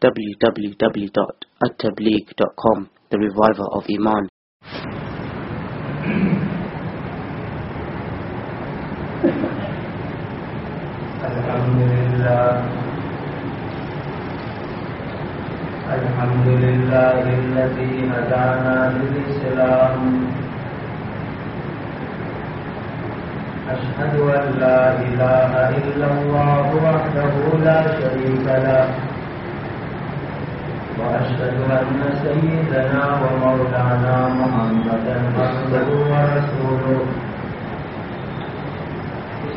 www.attableek.com, the reviver of Iman. الحمد لله الحمد لله الذي هدانا للإسلام أشهد أن لا إله إلا الله وحده لا شريك له وأشهد أن سيدنا ومولانا محمدا عبده ورسوله.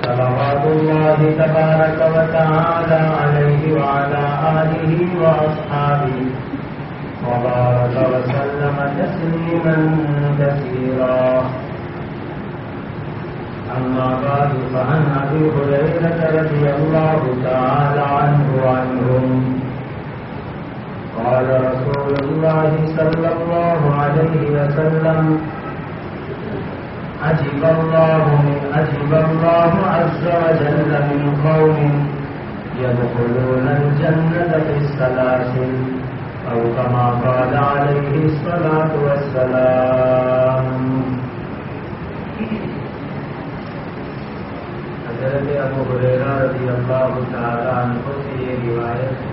صلوات الله تبارك وتعالى عليه وعلى آله وأصحابه. وبارك وسلم تسليما كثيرا. أما بعد فعن أبي هريرة رضي الله تعالى عنه وعنهم. قال رسول الله صلى الله عليه وسلم عجب الله من عجب الله عز وجل من قوم يدخلون الجنة في السلاسل أو كما قال عليه الصلاة والسلام. حضرت ابو حریرہ رضی اللہ تعالی عنہ سے یہ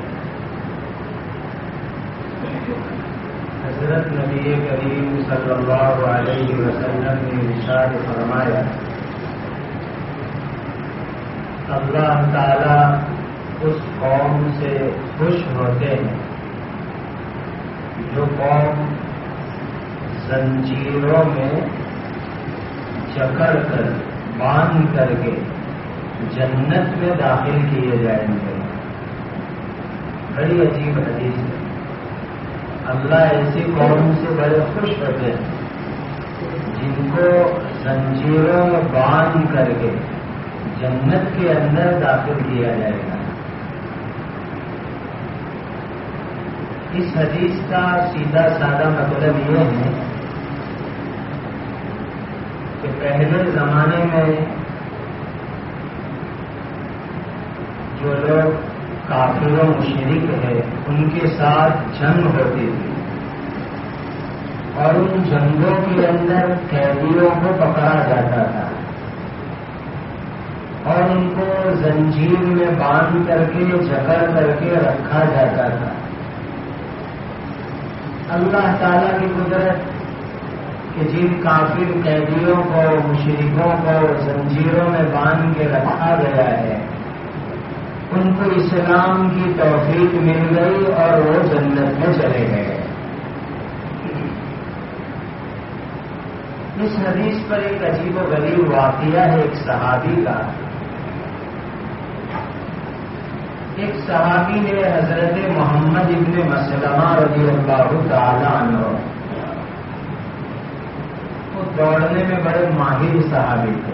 حضرت نبی کریم صلی اللہ علیہ وسلم نے ارشاد فرمایا، اللہ تعالی اس قوم سے خوش ہوتے ہیں جو قوم زنجیروں میں جکڑ کر باندھ کر کے جنت میں داخل کیے جائیں گے۔ بڑی عجیب حدیث ہے۔ اللہ ایسی قوم سے بڑے خوش ہوتے ہیں جن کو زنجیروں میں باندھ کر کے جنت کے اندر داخل کیا جائے گا۔ اس حدیث کا سیدھا سادہ مطلب یہ ہے کہ پہلے زمانے میں جو لوگ کافر و مشرق ہے ان کے ساتھ جنگ ہوتی تھی۔ اور ان جنگوں کے اندر قیدیوں کو پکڑا جاتا تھا۔ اور ان کو زنجیر میں باندھ کر کے، جکڑ کر کے رکھا جاتا تھا۔ اللہ تعالی کی قدرت کہ جن کافر قیدیوں کو مشرقوں کو زنجیروں میں باندھ کے رکھا گیا ہے ان کو اسلام کی توفیق مل گئی اور وہ جنت میں چلے گئے۔ اس حدیث پر ایک عجیب و غریب واقعہ ہے ایک صحابی کا۔ ایک صحابی نے حضرت محمد ابن مسلمہ رضی اللہ تعالی عنہ وہ دوڑنے میں بڑے ماہر صحابی تھے۔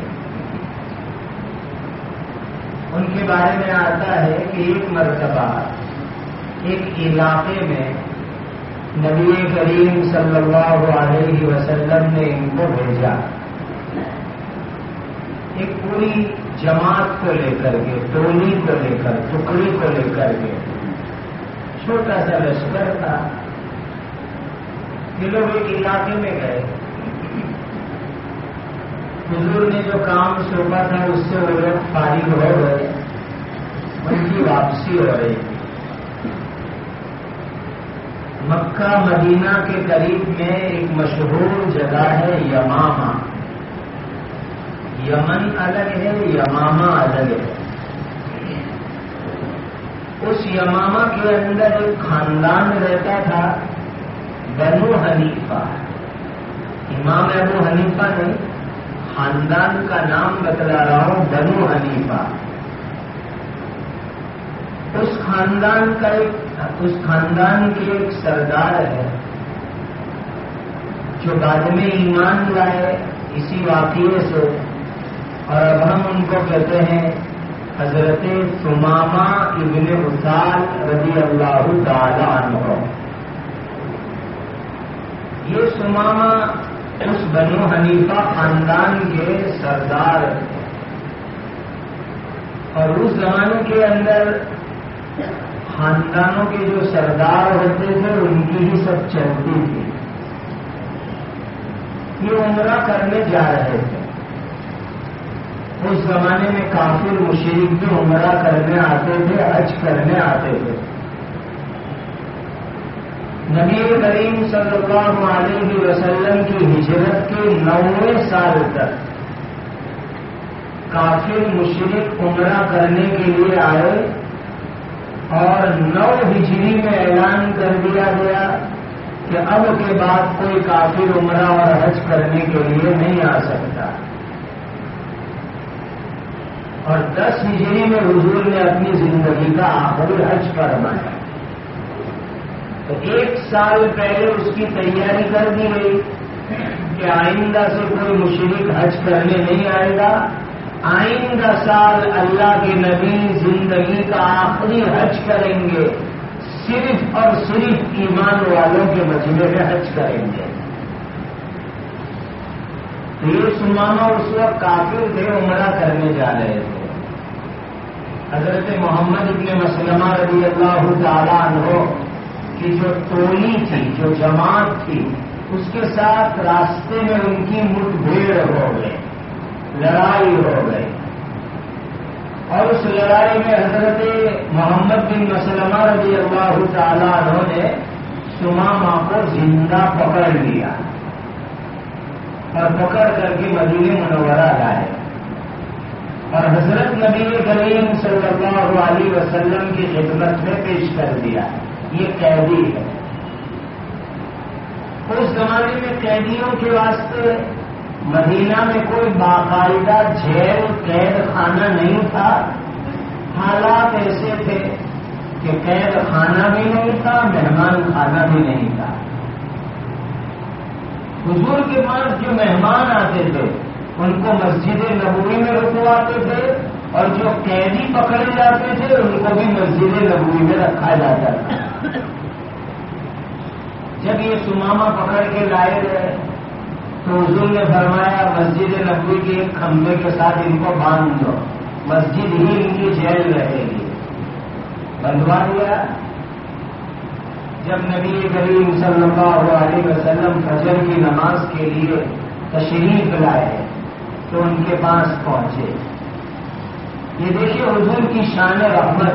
ان کے بارے میں آتا ہے کہ ایک مرتبہ ایک علاقے میں نبی کریم صلی اللہ علیہ وسلم نے ان کو بھیجا۔ ایک پوری جماعت کو لے کر کے، ٹولی کو لے کر ٹکڑی کو لے کر کے۔ چھوٹا سا لشکر تھا۔ یہ لوگ ایک علاقے میں گئے۔ حضور نے جو کام سونپا تھا، اس سے وہ لوگ فارغ ہو گئے۔ ان کی واپسی ہو رہی مکہ، مدینہ کے قریب میں ایک مشہور جگہ ہے یماما یمن الگ ہے یماما الگ ہے۔ اس یماما کے اندر ایک خاندان رہتا تھا، بنو حنیفہ۔ امام ابو حنیفہ نے خاندان کا نام بتلا رہا ہوں، بنو حنیفہ۔ اس خاندان کا ایک اس خاندان کے ایک سردار ہے، جو بعد میں ایمان لائے اسی واقعے سے۔ اور اب ہم ان کو کہتے ہیں، حضرت سماما ابن اسال رضی اللہ تعالی عنہ۔ یہ سماما اس بنو حنیفہ خاندان کے سردار اور اس زمانے کے اندر خاندانوں کے جو سردار ہوتے تھے، ان کی ہی سب چلتی تھی۔ یہ عمرہ کرنے جا رہے تھے۔ اس زمانے میں کافی مشرق بھی عمرہ کرنے آتے تھے، حج کرنے آتے تھے۔ نبی کریم صلی اللہ علیہ وسلم کی ہجرت کے نوے سال تک کافی مشرق عمرہ کرنے کے لیے آئے اور نو ہجری میں اعلان کر دیا گیا کہ اب کے بعد کوئی کافر عمرہ اور حج کرنے کے لیے نہیں آ سکتا۔ اور دس ہجری میں حضور نے اپنی زندگی کا آخری حج فرمایا۔ ایک سال پہلے اس کی تیاری کر دی گئی کہ آئندہ سے کوئی مشرق حج کرنے نہیں آئے گا۔ آئندہ سال اللہ کے نبی زندگی کا آخری حج کریں گے۔ صرف اور صرف ایمان والوں کے مجمے میں حج کریں گے۔ تو یہ سمانا اس وقت کافر تھے، عمرہ کرنے جا رہے تھے۔ حضرت محمد ابن مسلمہ رضی اللہ تعالیٰ عنہ کی جو ٹولی تھی، جو جماعت تھی، اس کے ساتھ راستے میں ان کی مٹ بھیڑ ہو گئی، لڑائی ہو گئی۔ اور اس لڑائی میں حضرت محمد بن مسلمہ رضی اللہ تعالیٰ عنہ نے سماما کو زندہ پکڑ لیا اور پکڑ کر کے مدینہ منورہ لائے اور حضرت نبی کریم صلی اللہ علیہ وسلم کی خدمت میں پیش کر دیا۔ یہ قیدی ہے۔ اس زمانے میں قیدیوں کے واسطے مدینہ میں کوئی باقاعدہ جیل قید خانہ نہیں تھا۔ حالات ایسے تھے کہ قید خانہ بھی نہیں تھا مہمان خانہ بھی نہیں تھا۔ حضور کے پاس جو مہمان آتے تھے، ان کو مسجد نبوی میں رکواتے تھے اور جو قیدی پکڑے جاتے تھے، ان کو بھی مسجد نبوی میں رکھا جاتا تھا۔ جب یہ سماما پکڑ کے لائے گئے، تو حضور نے فرمایا، مسجد نبوی کے ایک کھمبے کے ساتھ ان کو باندھ دو۔ مسجد ہی ان کی جیل رہے گی۔ بندوا دیا۔ جب نبی کریم صلی اللہ علیہ وسلم فجر کی نماز کے لیے تشریف لائے، تو ان کے پاس پہنچے۔ یہ دیکھیے، حضور کی شان رحمت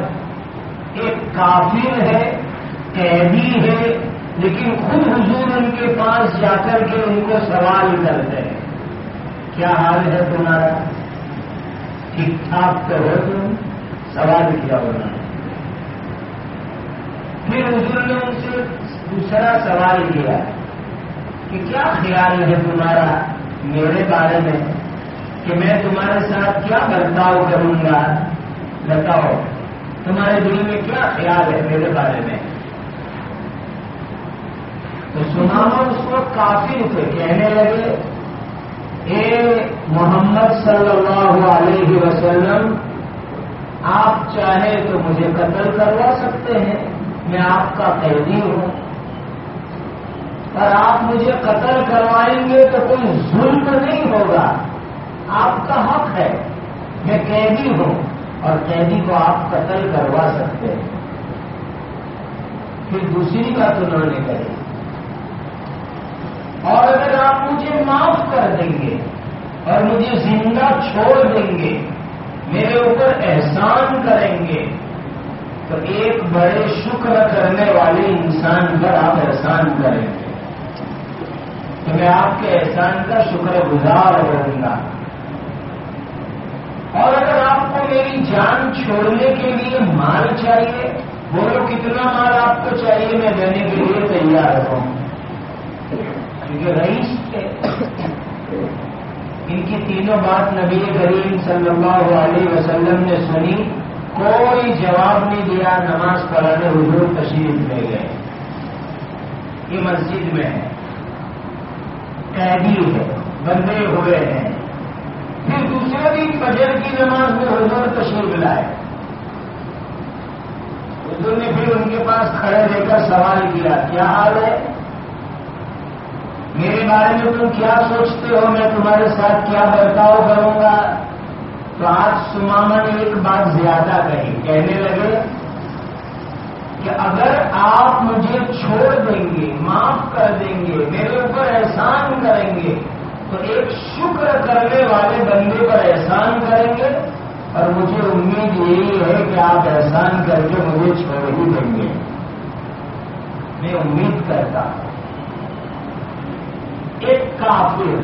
ایک کافر ہے، قیدی ہے لیکن خود حضور ان کے پاس جا کر کے ان کو سوال کرتے ہیں، کیا حال ہے تمہارا؟ ٹھیک ٹھاک تو ہو تم؟ سوال کیا ہونا پھر حضور نے ان سے دوسرا سوال کیا کہ کیا خیال ہے تمہارا میرے بارے میں کہ میں تمہارے ساتھ کیا برتاؤ کروں گا؟ بتاؤ، تمہارے دل میں کیا خیال ہے میرے بارے میں؟ تو اس کو کافی تھے، کہنے لگے، اے محمد صلی اللہ علیہ وسلم، آپ چاہے تو مجھے قتل کروا سکتے ہیں، میں آپ کا قیدی ہوں۔ اور آپ مجھے قتل کروائیں گے تو کوئی ظلم نہیں ہوگا۔ آپ کا حق ہے، میں قیدی ہوں اور قیدی کو آپ قتل کروا سکتے ہیں۔ پھر دوسری بات انہوں نے کہی۔ اور اگر آپ مجھے معاف کر دیں گے اور مجھے زندہ چھوڑ دیں گے، میرے اوپر احسان کریں گے، تو ایک بڑے شکر کرنے والے انسان پر آپ احسان کریں گے۔ تو میں آپ کے احسان کا شکر گزار رہوں گا۔ اور اگر آپ کو میری جان چھوڑنے کے لیے مال چاہیے، بولو کتنا مال آپ کو چاہیے، میں دینے کے لیے تیار ہوں۔ کیونکہ رئیس تھے، ان کی تینوں بات نبی کریم صلی اللہ علیہ وسلم نے سنی، کوئی جواب نہیں دیا، نماز پڑھانے حضور تشریف لے گئے۔ یہ مسجد میں ہے۔ قیدی ہے، بندے ہوئے ہیں۔ پھر دوسرے دن فجر کی نماز میں حضور تشریف لائے۔ حضور نے پھر ان کے پاس کھڑے رہ کر سوال کیا کیا حال ہے؟ میرے بارے میں تم کیا سوچتے ہو؟ میں تمہارے ساتھ کیا برتاؤ کروں گا؟ تو آج سماما نے ایک بات زیادہ کہی، کہنے لگے کہ اگر آپ مجھے چھوڑ دیں گے، معاف کر دیں گے، میرے اوپر احسان کریں گے، تو ایک شکر کرنے والے بندے پر احسان کریں گے؟ اور مجھے امید یہی ہے کہ آپ احسان کر کے مجھے چھوڑ ہی دیں گے۔ میں امید کرتا ہوں۔ ایک کافر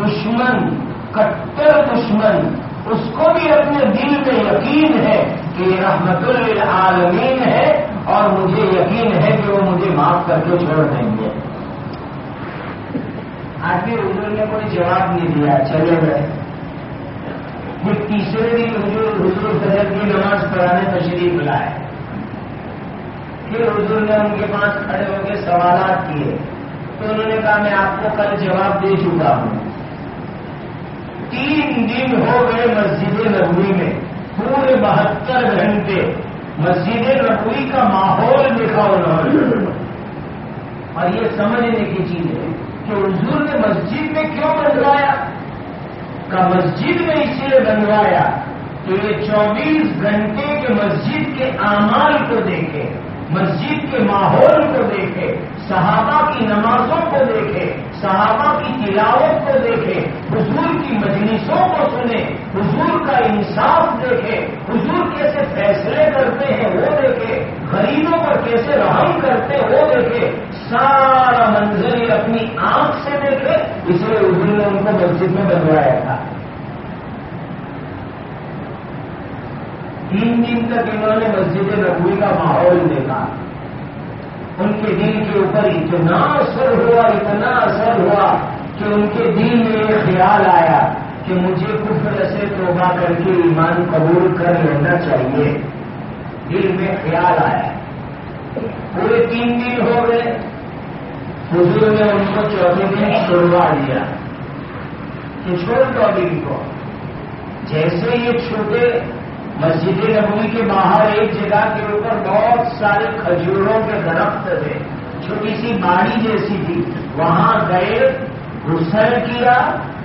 دشمن، کٹر دشمن، اس کو بھی اپنے دل میں یقین ہے کہ یہ رحمت للعالمین ہے اور مجھے یقین ہے کہ وہ مجھے معاف کر کے چھوڑ دیں گے۔ آج بھی حضور نے کوئی جواب نہیں دیا، چلے گئے۔ پھر تیسرے دن حضور حضور فجر کی نماز پڑھانے تشریف لائے۔ پھر حضور نے ان کے پاس کھڑے ہو کے سوالات کیے۔ تو انہوں نے کہا، میں آپ کو کل جواب دے چکا ہوں۔ تین دن ہو گئے مسجد نبوی میں، پورے بہتر گھنٹے مسجد نبوی کا ماحول دیکھا انہوں نے۔ اور یہ سمجھنے کی چیز ہے کہ حضور نے مسجد میں کیوں بنوایا؟ کا مسجد میں اس لیے بنوایا کہ یہ چوبیس گھنٹے کے مسجد کے اعمال کو دیکھے۔ مسجد کے ماحول کو دیکھے، صحابہ کی نمازوں کو دیکھے، صحابہ کی تلاوت کو دیکھے، حضور کی مجلسوں کو سنے، حضور کا انصاف دیکھے، حضور کیسے فیصلے کرتے ہیں وہ دیکھے، غریبوں پر کیسے رحم کرتے وہ دیکھے، سارا منظر اپنی آنکھ سے دیکھے، اس لیے حضور نے ان کو مسجد میں بنوایا تھا۔ تین دن تک انہوں نے مسجد نبوی کا ماحول دیکھا۔ ان کے دل کے اوپر اتنا اثر ہوا، اتنا اثر ہوا کہ ان کے دل میں یہ خیال آیا کہ مجھے کفر سے توبہ کر کے ایمان قبول کر لینا چاہیے۔ دل میں خیال آیا۔ پورے تین دن ہو گئے۔ حضور نے ان کو چودہ دن چھوڑوا دیا۔ کہ چھوڑ چودہ کو۔ جیسے یہ چھوٹے مسجد نبوی کے باہر ایک جگہ کے اوپر بہت سارے کھجوروں کے درخت تھے، چھوٹی سی باڑی جیسی تھی۔ وہاں گئے، غسل کیا،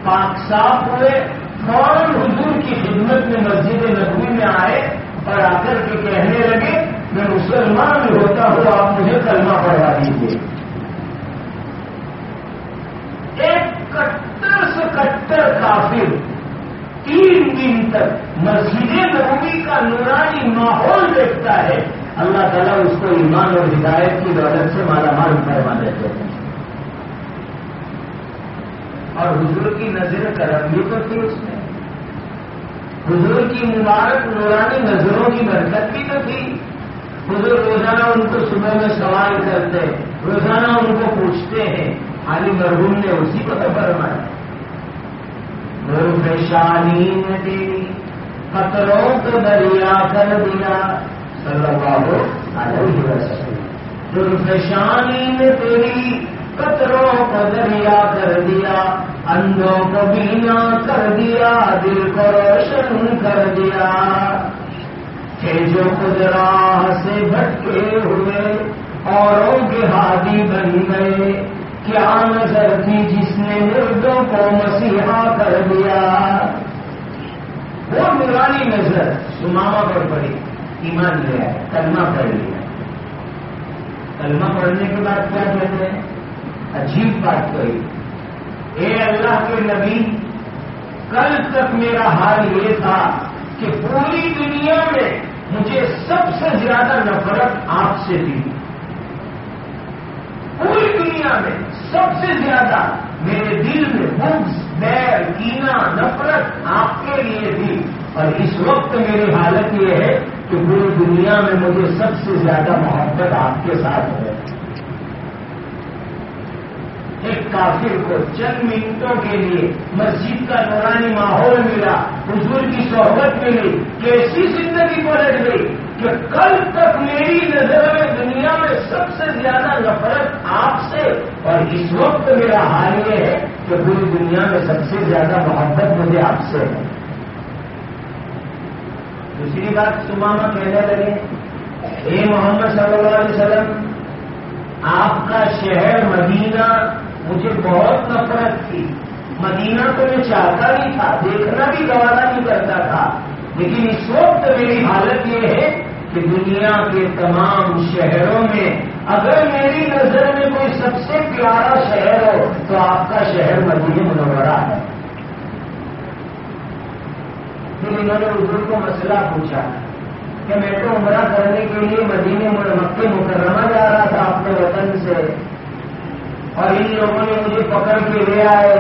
پاک صاف ہوئے، فوراً حضور کی خدمت میں مسجد نبوی میں آئے اور آ کر کے کہنے لگے، میں مسلمان ہوتا ہوں، آپ مجھے کلمہ پڑھوا دیجیے ایک کٹر سے کٹر کافر تک مسجد نبوی کا نورانی ماحول دیکھتا ہے، اللہ تعالیٰ اس کو ایمان اور ہدایت کی دولت سے مالا مال کروا دیتے ہیں۔ اور حضور کی نظر کرم بھی تو تھی اس میں۔ حضور کی مبارک نورانی نظروں کی برکت بھی تو تھی۔ حضور روزانہ ان کو صبح میں سوال کرتے، روزانہ ان کو پوچھتے ہیں علی مرحوم نے اسی کو تو فرمایا۔ پریشانی نے تیری خطروں کو دریا کر دیا صلی اللہ علیہ وسلم نے تیری قطروں کو دریا کر دیا اندھوں کو بینا کر دیا دل کو روشن کر دیا کہ جو خدراہ سے بھٹکے ہوئے اوروں کے ہادی بن گئے کیا نظر تھی جس نے مردوں کو مسیحا کر دیا۔ وہ نورانی نظر سماما پر پڑی، ایمان لیا کلمہ پڑھ لیا۔ کلمہ پڑھنے کے بعد کیا کہتے ہیں؟ عجیب بات کوئی اے اللہ کے نبی، کل تک میرا حال یہ تھا کہ پوری دنیا میں مجھے سب سے زیادہ نفرت آپ سے تھی۔ پوری دنیا میں سب سے زیادہ میرے دل میں بکس بیر کینا، نفرت آپ کے لیے تھی اور اس وقت میری حالت یہ ہے کہ پوری دنیا میں مجھے سب سے زیادہ محبت آپ کے ساتھ ہے۔ ایک کافر کو چند منٹوں کے لیے مسجد کا نورانی ماحول ملا، حضور کی صحبت ملی، کیسی زندگی پلٹ گئی۔ کہ کل تک میری نظر میں دنیا میں سب سے زیادہ نفرت آپ سے اور اس وقت میرا حال یہ ہے کہ پوری دنیا میں سب سے زیادہ محبت مجھے آپ سے ہے۔ دوسری بات سماما کہنے لگے، اے محمد صلی اللہ علیہ وسلم، آپ کا شہر مدینہ مجھے بہت نفرت تھی۔ مدینہ تو میں چاہتا نہیں تھا، دیکھنا بھی گوارا نہیں کرتا تھا، لیکن اس وقت میری حالت یہ ہے کہ دنیا کے تمام شہروں میں اگر میری نظر میں کوئی سب سے پیارا شہر ہو تو آپ کا شہر مدینہ منورہ ہے۔ پھر انہوں نے حضور کو مسئلہ پوچھا کہ میں تو عمرہ کرنے کے لیے مدینے مکے مکرمہ جا رہا تھا اپنے وطن سے۔ اور ان لوگوں نے مجھے پکڑ کے لے آئے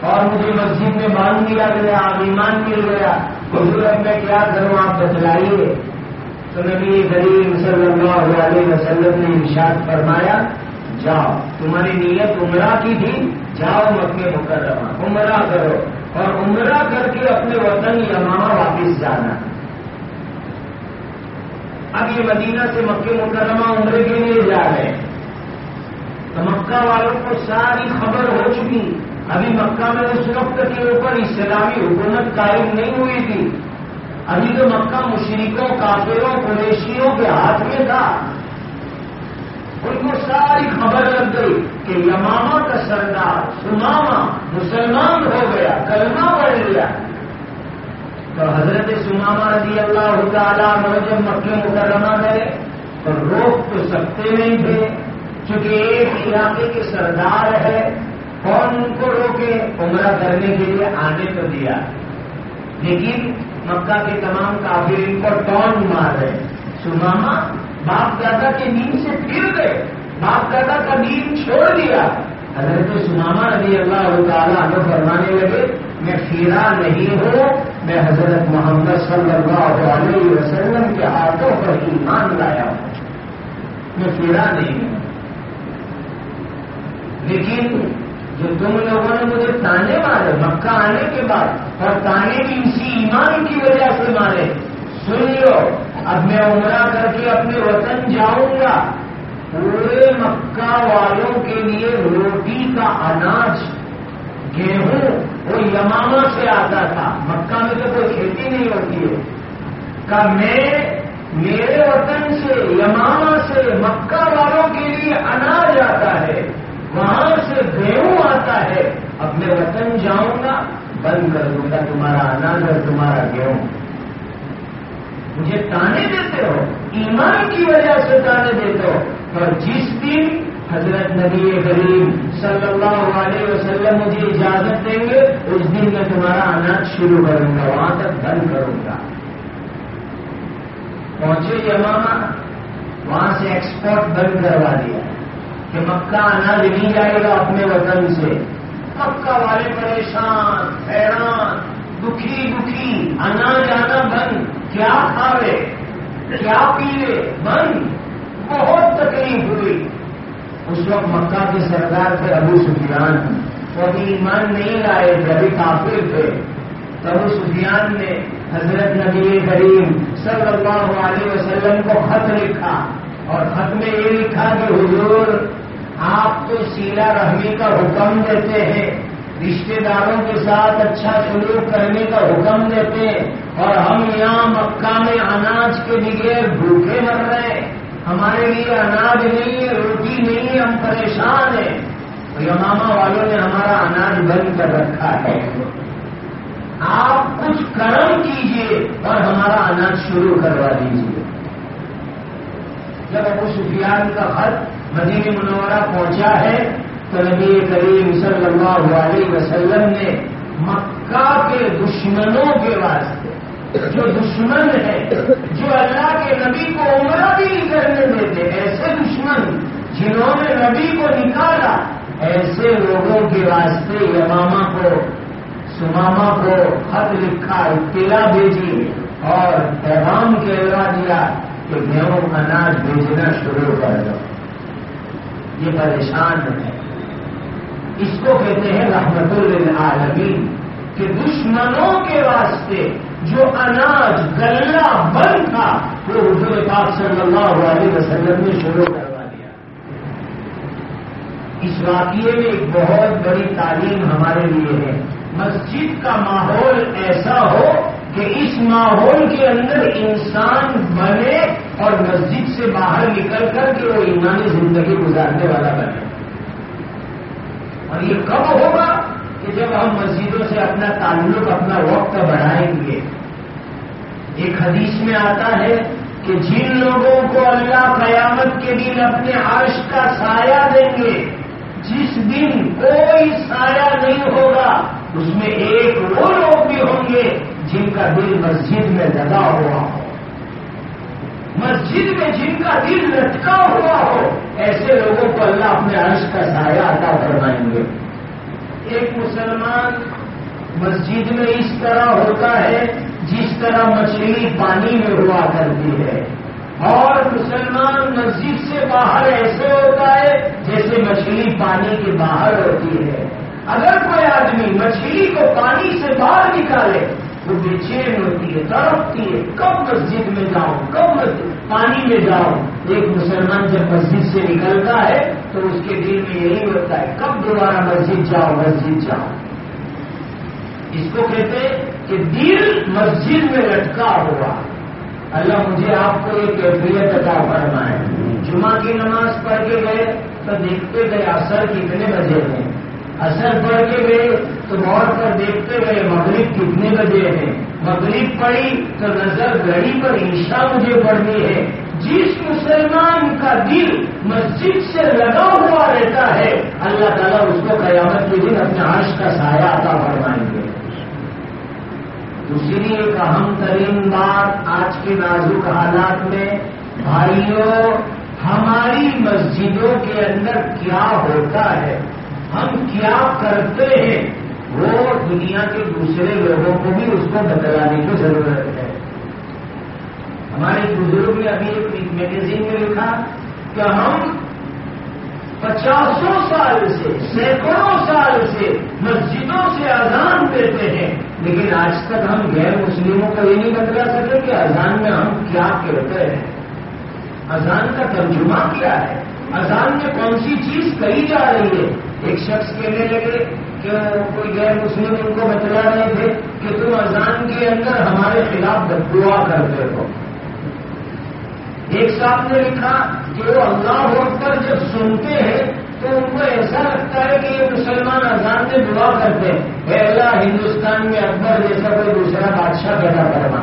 اور مجھے مسجد میں باندھ دیا گیا ایمان مل گیا حضور اب میں کیا کروں، آپ بتلائیے۔ تو نبی کریم صلی اللہ علیہ وسلم نے ارشاد فرمایا، جاؤ، تمہاری نیت عمرہ کی تھی، جاؤ مکے مکرمہ، عمرہ کرو، اور عمرہ کر کے اپنے وطن یمامہ واپس جانا۔ اب یہ مدینہ سے مکے مکرمہ عمرے کے لیے جا رہے ہیں۔ تو مکہ والوں کو ساری خبر ہو چکی۔ ابھی مکہ میں اس وقت کے اوپر اسلامی حکومت قائم نہیں ہوئی تھی۔ ابھی تو مکہ مشرقوں کافروں، قریشیوں کے ہاتھ میں تھا۔ ان کو ساری خبر لگ گئی کہ یماما کا سردار سماما مسلمان ہو گیا، کلمہ پڑھ لیا۔ تو حضرت سماما رضی اللہ تعالیٰ جب مکے مکرمہ گئے تو روک تو سکتے نہیں تھے۔ چونکہ ایک علاقے کے سردار ہے، کون ان کو روکے؟ عمرہ کرنے کے لیے آنے تو دیا۔ لیکن مکہ کے تمام کافر ان کو ٹون مار رہے سماما باپ دادا کے نیند سے پھر گئے۔ باپ دادا کا نیند چھوڑ دیا۔ حضرت سناما رضی اللہ تعالیٰ عنہ فرمانے لگے، میں پھیرا نہیں ہوں، میں حضرت محمد صلی اللہ علیہ وسلم کے ہاتھوں پر ایمان لایا ہوں۔ میں پھیرا نہیں ہوں۔ لیکن جو تم لوگوں نے مجھے تانے مارے، مکہ آنے کے بعد، اور تانے بھی اسی ایمان کی وجہ سے مارے۔ سن لو، اب میں عمرہ کر کے اپنے وطن جاؤں گا۔ پورے مکہ والوں کے لیے روٹی کا اناج، گیہوں، وہ یماما سے آتا تھا۔ مکہ میں تو کوئی کھیتی نہیں ہوتی ہے۔ کہ میں، میرے وطن سے یماما سے مکہ والوں کے لیے اناج آتا ہے۔ وہاں سے گیہوں آتا ہے، اپنے وطن جاؤں گا، بند کر دوں گا تمہارا، اناج اور تمہارا گیہوں۔ مجھے تانے دیتے ہو، ایمان کی وجہ سے تانے دیتے ہو۔ اور جس دن حضرت نبی کریم صلی اللہ علیہ وسلم مجھے اجازت دیں گے، اس دن میں تمہارا اناج شروع کروں گا، وہاں تک بند کروں گا۔ پہنچے یمامہ، وہاں سے ایکسپورٹ بند کروا دیا۔ کہ مکہ اناج نہیں جائے گا اپنے وطن سے۔ مکہ والے پریشان، حیران، دکھی دکھی اناج آنا بند، کیا کھاوے، کیا پیوے، بند، بہت تکلیف ہوئی۔ اس وقت مکہ کے سردار تھے ابو سفیان۔ وہ ابھی ایمان نہیں لائے تھے ابھی کافر تھے۔ ابو سفیان نے حضرت نبی کریم صلی اللہ علیہ وسلم کو خط لکھا اور خط میں یہ لکھا کہ حضور آپ تو سیلا رحمی کا حکم دیتے ہیں رشتے داروں کے ساتھ اچھا سلوک کرنے کا حکم دیتے ہیں، اور ہم یہاں مکہ میں اناج کے بغیر بھوکے مر رہے ہیں۔ ہمارے لیے اناج نہیں ہے، روٹی نہیں ہے، ہم پریشان ہیں۔ یماما والوں نے ہمارا اناج بند کر رکھا ہے۔ آپ کچھ کرم کیجیے اور ہمارا اناج شروع کروا دیجیے۔ جب ابو سفیان کا خط مدینہ منورہ پہنچا ہے تو نبی کریم صلی اللہ علیہ وسلم نے مکہ کے دشمنوں کے واسطے، جو دشمن ہے جو اللہ کے نبی کو عمرہ بھی نہیں کرنے دیتے، ایسے دشمن جنہوں نے نبی کو نکالا، ایسے لوگوں کے واسطے یماما کو سماما کو خط لکھا، اطلاع بھیجی اور پیغام کہلوا دیا کہ گیہوں اناج بھیجنا شروع کر دو یہ پریشان ہے۔ اس کو کہتے ہیں رحمت للعالمین کہ دشمنوں کے واسطے جو اناج گلا بند تھا، وہ حضور پاک صلی اللہ علیہ وسلم نے شروع کروا دیا۔ اس واقعے میں ایک بہت بڑی تعلیم ہمارے لیے ہے۔ مسجد کا ماحول ایسا ہو کہ اس ماحول کے اندر انسان بنے اور مسجد سے باہر نکل کر کے وہ ایمانی زندگی گزارنے والا بنے اور یہ کب ہوگا کہ جب ہم مسجدوں سے اپنا تعلق، اپنا وقت بڑھائیں گے۔ ایک حدیث میں آتا ہے کہ جن لوگوں کو اللہ قیامت کے دن اپنے عرش کا سایہ دیں گے، جس دن کوئی سایہ نہیں ہوگا، اس میں ایک وہ لوگ بھی ہوں گے جن کا دل مسجد میں لگا ہوا ہو۔ مسجد میں جن کا دل لٹکا ہوا ہو، ایسے لوگوں کو اللہ اپنے عرش کا سایہ عطا فرمائیں گے۔ ایک مسلمان مسجد میں اس طرح ہوتا ہے، جس طرح مچھلی پانی میں ہوا کرتی ہے۔ اور مسلمان مسجد سے باہر ایسے ہوتا ہے، جیسے مچھلی پانی کے باہر ہوتی ہے۔ اگر کوئی آدمی مچھلی کو پانی سے باہر نکالے وہ بے چین ہوتی ہے، تڑپتی ہے۔ کب مسجد میں جاؤں؟ کب مسجد پانی میں جاؤں ایک مسلمان جب مسجد سے نکلتا ہے تو اس کے دل میں یہی ہوتا ہے، کب دوبارہ مسجد جاؤ مسجد جاؤ۔ اس کو کہتے کہ دل مسجد میں لٹکا ہوا۔ اللہ مجھے آپ کو ایک کیفیت عطا فرمائے۔ جمعہ کی نماز پڑھ کے گئے تو دیکھتے گئے اثر کتنے بجے ہیں اثر پڑھ کے گئے تو غور پر دیکھتے گئے مغرب کتنے بجے ہیں؟ مغرب پڑی تو نظر گھڑی پر عشاء مجھے پڑھنی ہے۔ جس مسلمان کا دل مسجد سے لگا ہوا رہتا ہے، اللہ تعالیٰ اس کو قیامت کے دن اپنے عرش کا سایہ عطا فرمائیں گے۔ دوسری ایک اہم ترین بات آج کے نازک حالات میں بھائیوں ہماری مسجدوں کے اندر کیا ہوتا ہے؟ ہم کیا کرتے ہیں؟ وہ دنیا کے دوسرے لوگوں کو بھی اس کو بتلانے کی ضرورت ہے۔ ہمارے بزرگ نے ابھی ایک میگزین میں لکھا کہ ہم پچاسوں سال سے، سینکڑوں سال سے مسجدوں سے اذان دیتے ہیں۔ لیکن آج تک ہم غیر مسلموں کو یہ نہیں بتلا سکے کہ اذان میں ہم کیا کہتے ہیں۔ اذان کا ترجمہ کیا ہے؟ اذان میں کون سی چیز کہی جا رہی ہے؟ ایک شخص کہنے لگے کہ کوئی غیر مسلم ان کو بتلا رہے تھے کہ تم اذان کے اندر ہمارے خلاف دعا کرتے ہو۔ ایک صاحب نے لکھا کہ وہ اللہ پر جب سنتے ہیں تو ان کو ایسا لگتا ہے کہ یہ مسلمان اذان میں دعا کرتے ہیں۔ اے اللہ، ہندوستان میں اکبر جیسا کوئی دوسرا بادشاہ پیدا کرنا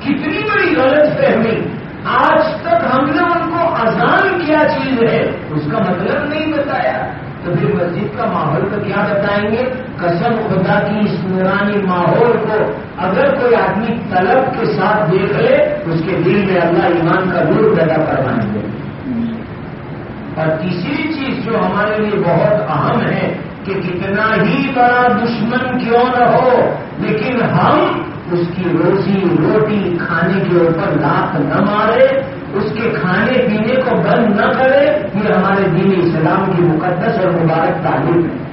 کتنی بڑی غلط فہمی۔ آج تک ہم نے ان کو اذان کیا چیز ہے؟ اس کا مطلب نہیں بتایا۔ تو پھر مسجد کا ماحول تو کیا بتائیں گے؟ قسم خدا کی اس نورانی ماحول کو اگر کوئی آدمی طلب کے ساتھ دیکھ لے، اس کے دل میں اللہ ایمان کا نور پیدا کروائیں گے۔ اور تیسری چیز جو ہمارے لیے بہت اہم ہے کہ کتنا ہی بڑا دشمن کیوں نہ ہو، لیکن ہم اس کی روزی روٹی کھانے کے اوپر لات نہ مارے اس کے کھانے پینے کو بند نہ کرے، یہ ہمارے دین اسلام کی مقدس اور مبارک تعلیم ہے۔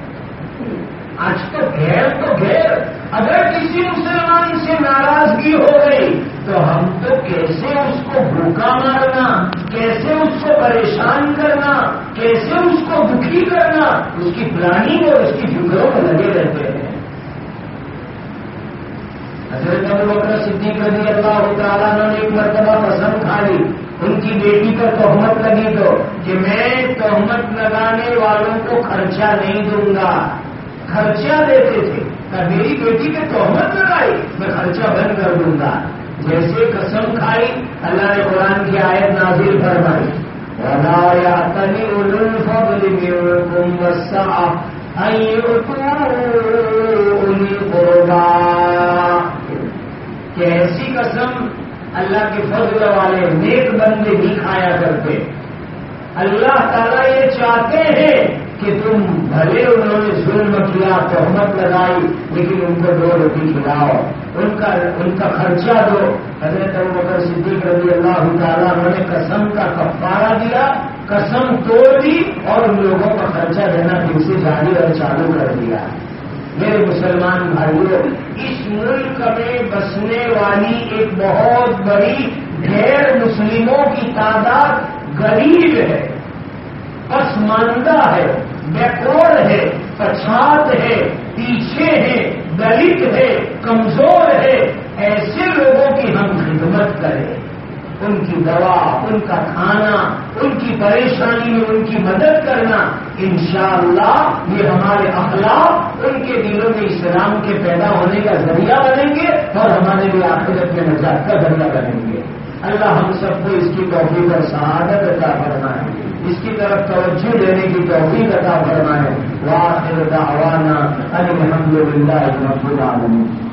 آج تو غیر تو غیر، اگر کسی مسلمان سے ناراضگی ہو گئی، تو ہم تو کیسے اس کو بھوکا مارنا، کیسے اس کو پریشان کرنا، کیسے اس کو دکھی کرنا؟ اس کی پلاننگ اور اس کی فکروں میں لگے رہتے ہیں۔ حضرت ابو بکر صدیق رضی اللہ تعالیٰ نے ایک مرتبہ پسند کھا لی۔ ان کی بیٹی پر تہمت لگی تو کہ میں تہمت لگانے والوں کو خرچہ نہیں دوں گا۔ خرچہ دیتے تھے۔ میری بیٹی نے تہمت لگائی، میں خرچہ بند کر دوں گا۔ جیسے قسم کھائی، اللہ نے قرآن کی آیت نازل فرمائی۔ یا تنی کہ ایسی قسم؟ اللہ کے فضل والے نیک بندے بھی کھایا کرتے۔ اللہ تعالیٰ یہ چاہتے ہیں کہ تم بھلے انہوں نے ظلم کیا، تہمت لگائی، لیکن ان کو دو روٹی کھلاؤ۔ ان کا ان کا خرچہ دو۔ حضرت بکر صدیق رضی اللہ تعالیٰ انہوں نے قسم کا کفارہ دیا، قسم توڑ دی اور ان لوگوں کا خرچہ دینا پھر سے جاری اور چالو کر دیا۔ میرے مسلمان بھائیوں اس ملک میں بسنے والی ایک بہت بڑی غیر مسلموں کی تعداد غریب ہے، پسماندہ ہے بیکور ہے، پچھات ہے، پیچھے ہے، دلت ہے، کمزور ہے۔ ایسے لوگوں کی ہم خدمت کریں۔ ان کی دوا، ان کا کھانا، ان کی پریشانی میں ان کی مدد کرنا انشاءاللہ یہ ہمارے اخلاق ان کے دلوں میں اسلام کے پیدا ہونے کا ذریعہ بنیں گے اور ہمارے لیے آخرت میں نجات کا ذریعہ بنیں گے۔ اللہ ہم سب کو اس کی توفیق اور سعادت عطا فرمائے۔ اس کی طرف توجہ دینے کی توفیق عطا فرمائے۔ واخر دعوانا ان الحمد للہ رب العالمین۔